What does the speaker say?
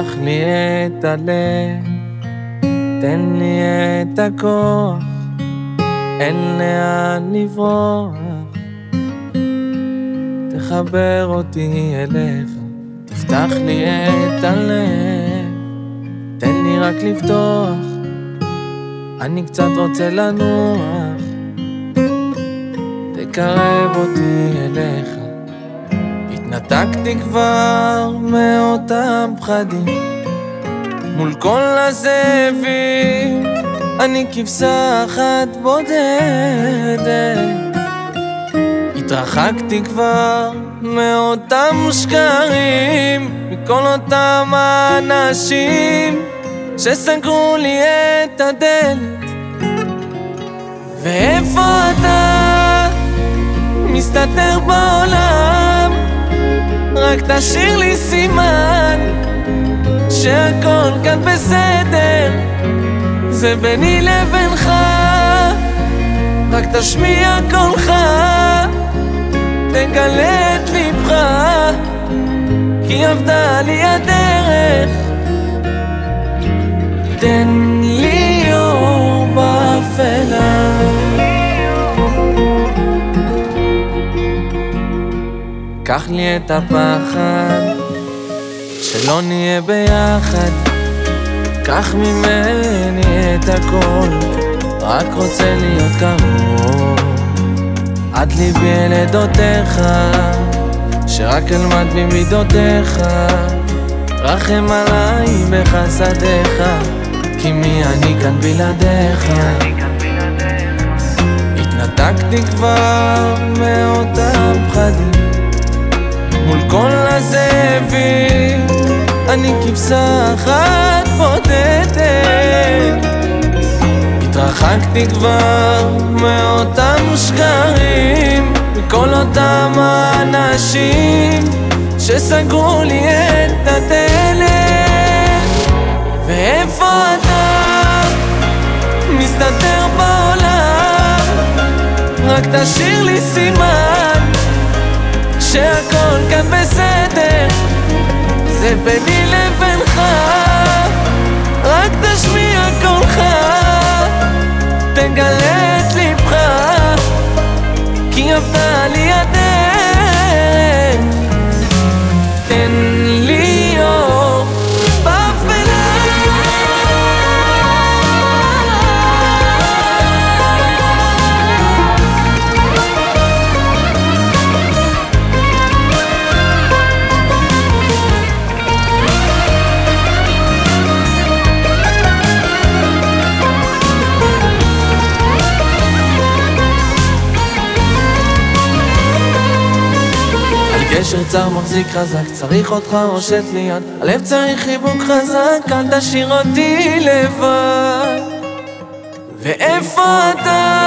את הלב, תן לי את הכוח, אין לאן לברוח. תחבר אותי אליך, תפתח לי את הלב, תן לי רק לפתוח, אני קצת רוצה לנוח. תקרב אותי אליך, התנתקתי כבר מאותם פחדים, מול כל הזאבים, אני כבשה אחת בודדת. התרחקתי כבר מאותם שקרים, מכל אותם האנשים שסגרו לי את הדלת. ואיפה אתה מסתתר בעולם? רק תשאיר לי סימן שהכל כאן בסדר, זה ביני לבינך, רק תשמיע קולך. תגלה את ליבך, כי עבדה לי הדרך. קח לי את הפחד, שלא נהיה ביחד. קח ממני את הכל, רק רוצה להיות קרוב. עד ליבי אל עדותיך, שרק אלמד ממידותיך, רחם עליי בחסדיך, כי מי אני כאן בלעדיך. התנתקתי כבר מאותם פחדים, מול כל הזאבים, אני כבשה אחת בודדת. התרחקתי כבר מאותם שקרים, מכל אותם האנשים שסגרו לי את הדלת. ואיפה אתה מסתתר בעולם? רק תשאיר לי סימן שהכל כאן בסדר, זה ביני לבינך, רק תשמיע קולך. תגלה את ליבך, כי עבדה לי הדרך. גשר צר מחזיק חזק, צריך אותך הושט לי יד. הלב צריך חיבוק חזק, אל תשאיר אותי לבד. ואיפה אתה